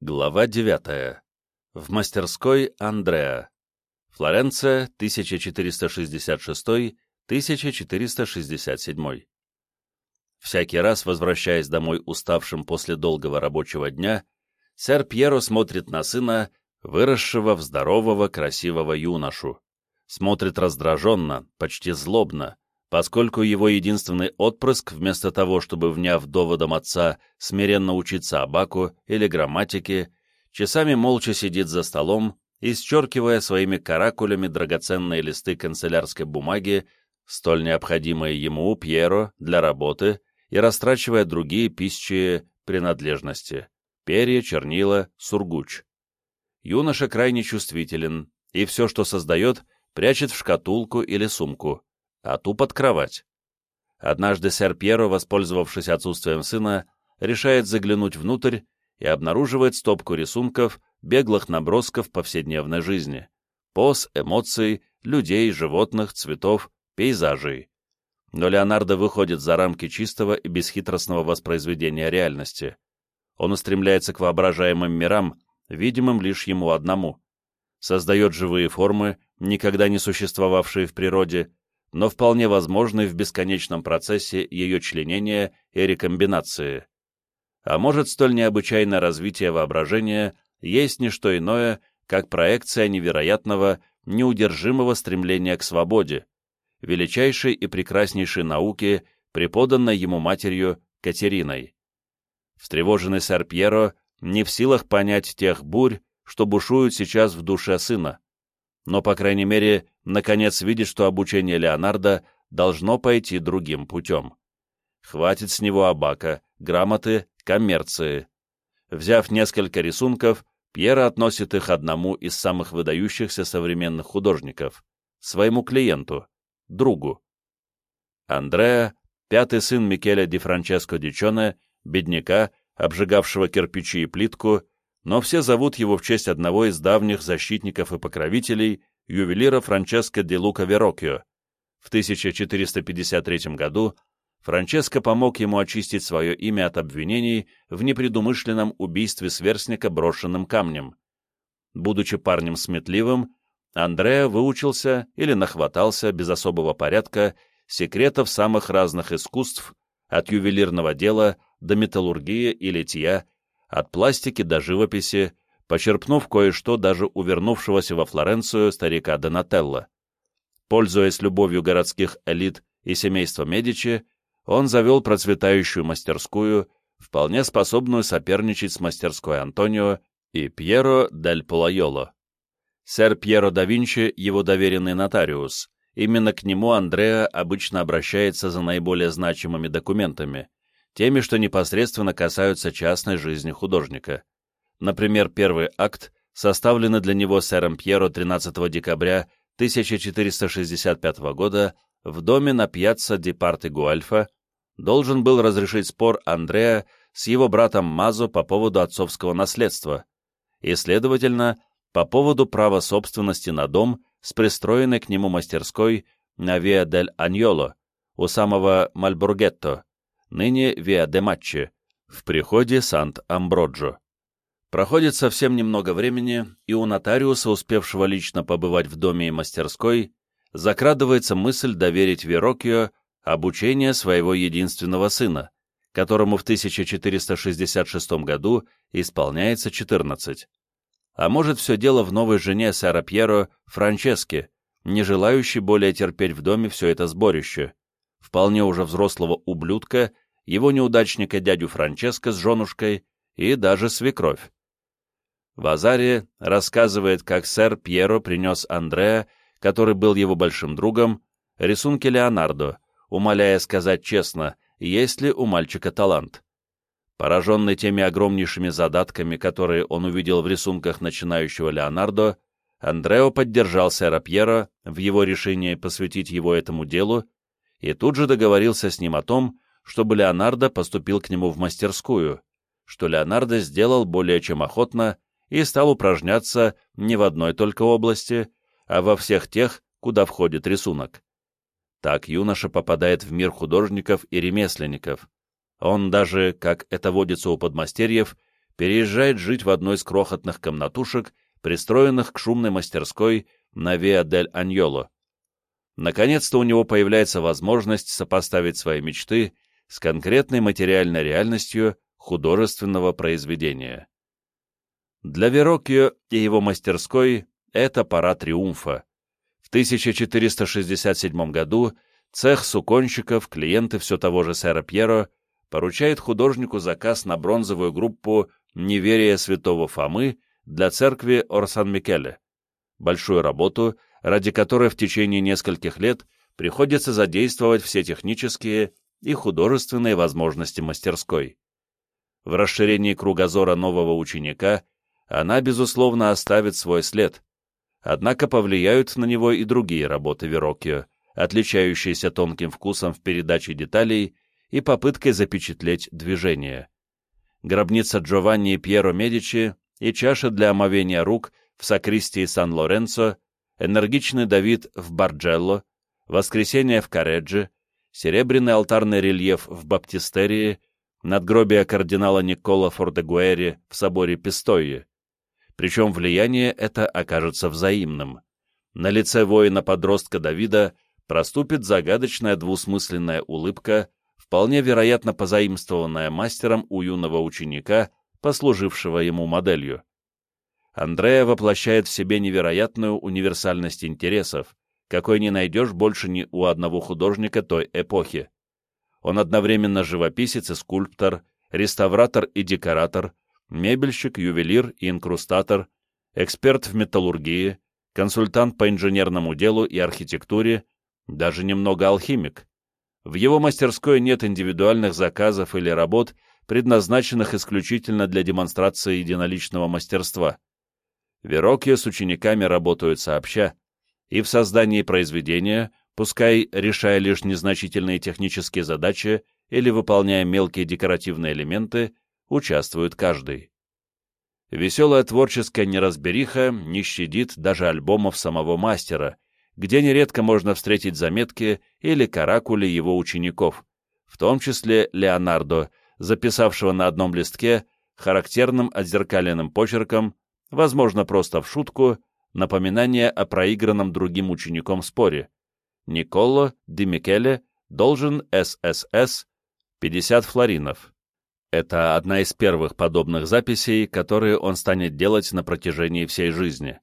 Глава 9. В мастерской Андреа. Флоренция, 1466-1467. Всякий раз, возвращаясь домой уставшим после долгого рабочего дня, сэр Пьеро смотрит на сына, выросшего в здорового, красивого юношу. Смотрит раздраженно, почти злобно, поскольку его единственный отпрыск, вместо того, чтобы, вняв доводом отца, смиренно учиться абаку или грамматике, часами молча сидит за столом, исчеркивая своими каракулями драгоценные листы канцелярской бумаги, столь необходимые ему, Пьеро, для работы, и растрачивая другие пищие принадлежности — перья, чернила, сургуч. Юноша крайне чувствителен, и все, что создает, прячет в шкатулку или сумку а ту под кровать. Однажды сэр Пьеро, воспользовавшись отсутствием сына, решает заглянуть внутрь и обнаруживает стопку рисунков, беглых набросков повседневной жизни, поз, эмоций, людей, животных, цветов, пейзажей. Но Леонардо выходит за рамки чистого и бесхитростного воспроизведения реальности. Он устремляется к воображаемым мирам, видимым лишь ему одному. Создает живые формы, никогда не существовавшие в природе, но вполне возможны в бесконечном процессе ее членения и рекомбинации. А может, столь необычайное развитие воображения есть не что иное, как проекция невероятного, неудержимого стремления к свободе, величайшей и прекраснейшей науки, преподанной ему матерью Катериной. Встревоженный сэр Пьеро не в силах понять тех бурь, что бушуют сейчас в душе сына но, по крайней мере, наконец видит, что обучение Леонардо должно пойти другим путем. Хватит с него абака, грамоты, коммерции. Взяв несколько рисунков, Пьера относит их одному из самых выдающихся современных художников, своему клиенту, другу. Андреа, пятый сын Микеля ди Франческо Дичоне, бедняка, обжигавшего кирпичи и плитку, но все зовут его в честь одного из давних защитников и покровителей, ювелира Франческо де Лука Верокио. В 1453 году Франческо помог ему очистить свое имя от обвинений в непредумышленном убийстве сверстника брошенным камнем. Будучи парнем сметливым, Андреа выучился или нахватался без особого порядка секретов самых разных искусств, от ювелирного дела до металлургии и литья, от пластики до живописи, почерпнув кое-что даже у вернувшегося во Флоренцию старика Донателло. Пользуясь любовью городских элит и семейства Медичи, он завел процветающую мастерскую, вполне способную соперничать с мастерской Антонио и Пьеро дель Пулайоло. Сэр Пьеро да Винчи — его доверенный нотариус. Именно к нему Андреа обычно обращается за наиболее значимыми документами, теми, что непосредственно касаются частной жизни художника. Например, первый акт, составленный для него сэром Пьеро 13 декабря 1465 года в доме на пьяцца ди Гуальфа, должен был разрешить спор Андреа с его братом Мазо по поводу отцовского наследства и, следовательно, по поводу права собственности на дом с пристроенной к нему мастерской на Виа дель Аньоло у самого Мальбургетто, ныне Виа де Матчи, в приходе Сант-Амброджо. Проходит совсем немного времени, и у нотариуса, успевшего лично побывать в доме и мастерской, закрадывается мысль доверить Верокио обучение своего единственного сына, которому в 1466 году исполняется 14. А может, все дело в новой жене сэра Пьеро, Франческе, не желающей более терпеть в доме все это сборище, вполне уже взрослого ублюдка, его неудачника дядю Франческо с женушкой и даже свекровь. Вазари рассказывает, как сэр Пьеро принес Андреа, который был его большим другом, рисунки Леонардо, умоляя сказать честно, есть ли у мальчика талант. Пораженный теми огромнейшими задатками, которые он увидел в рисунках начинающего Леонардо, Андрео поддержал сэра Пьеро в его решении посвятить его этому делу и тут же договорился с ним о том, чтобы Леонардо поступил к нему в мастерскую, что Леонардо сделал более чем охотно и стал упражняться не в одной только области, а во всех тех, куда входит рисунок. Так юноша попадает в мир художников и ремесленников. Он даже, как это водится у подмастерьев, переезжает жить в одной из крохотных комнатушек, пристроенных к шумной мастерской на Виа дель Аньоло. Наконец-то у него появляется возможность сопоставить свои мечты с конкретной материальной реальностью художественного произведения. Для Вероккио и его мастерской это пора триумфа. В 1467 году цех суконщиков, клиенты все того же сэра Пьеро, поручает художнику заказ на бронзовую группу «Неверие святого Фомы» для церкви Орсан-Микеле, большую работу, ради которой в течение нескольких лет приходится задействовать все технические и художественные возможности мастерской. В расширении кругозора нового ученика она, безусловно, оставит свой след, однако повлияют на него и другие работы Вероккио, отличающиеся тонким вкусом в передаче деталей и попыткой запечатлеть движение. Гробница Джованни и Пьеро Медичи и чаша для омовения рук в Сакристии Сан-Лоренцо, энергичный Давид в Барджелло, Воскресение в Кареджи, серебряный алтарный рельеф в Баптистерии, надгробие кардинала Никола Фордегуэри в соборе Пистойи. Причем влияние это окажется взаимным. На лице воина-подростка Давида проступит загадочная двусмысленная улыбка, вполне вероятно позаимствованная мастером у юного ученика, послужившего ему моделью. Андрея воплощает в себе невероятную универсальность интересов, какой не найдешь больше ни у одного художника той эпохи. Он одновременно живописец и скульптор, реставратор и декоратор, мебельщик, ювелир и инкрустатор, эксперт в металлургии, консультант по инженерному делу и архитектуре, даже немного алхимик. В его мастерской нет индивидуальных заказов или работ, предназначенных исключительно для демонстрации единоличного мастерства. Верокья с учениками работают сообща, и в создании произведения, пускай решая лишь незначительные технические задачи или выполняя мелкие декоративные элементы, участвует каждый. Веселая творческая неразбериха не щадит даже альбомов самого мастера, где нередко можно встретить заметки или каракули его учеников, в том числе Леонардо, записавшего на одном листке характерным отзеркаленным почерком, возможно, просто в шутку, напоминание о проигранном другим учеником споре. Николо Ди Микеле должен ССС 50 флоринов. Это одна из первых подобных записей, которые он станет делать на протяжении всей жизни.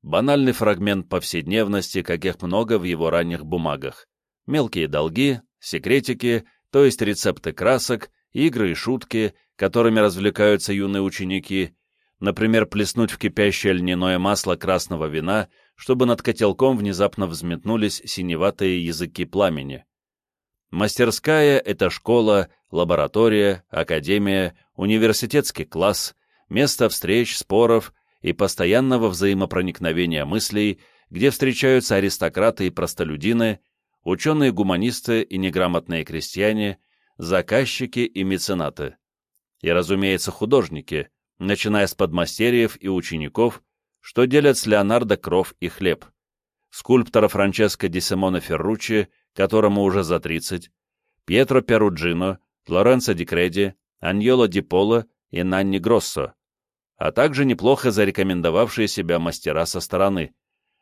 Банальный фрагмент повседневности, каких много в его ранних бумагах. Мелкие долги, секретики, то есть рецепты красок, игры и шутки, которыми развлекаются юные ученики, например, плеснуть в кипящее льняное масло красного вина, чтобы над котелком внезапно взметнулись синеватые языки пламени. Мастерская — это школа, лаборатория, академия, университетский класс, место встреч, споров и постоянного взаимопроникновения мыслей, где встречаются аристократы и простолюдины, ученые-гуманисты и неграмотные крестьяне, заказчики и меценаты. И, разумеется, художники, начиная с подмастерьев и учеников, что делят с Леонардо кров и хлеб. Скульптора Франческо ди Симоне Ферруччи, которому уже за 30, Пьетро Перуджино, Лоренцо ди Креди, Аньоло ди Поло и Нанни Гроссо, а также неплохо зарекомендовавшие себя мастера со стороны.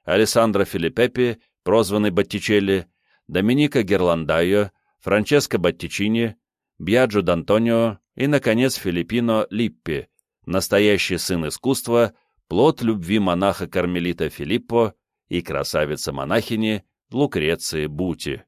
Алессандро Филиппепи, прозванный Боттичелли, Доминика Герландайо, Франческо Боттичини, Бьяджо Д'Антонио и, наконец, Филиппино Липпи, настоящий сын искусства, плод любви монаха-кармелита Филиппо и красавицы-монахини Лукреции Бути.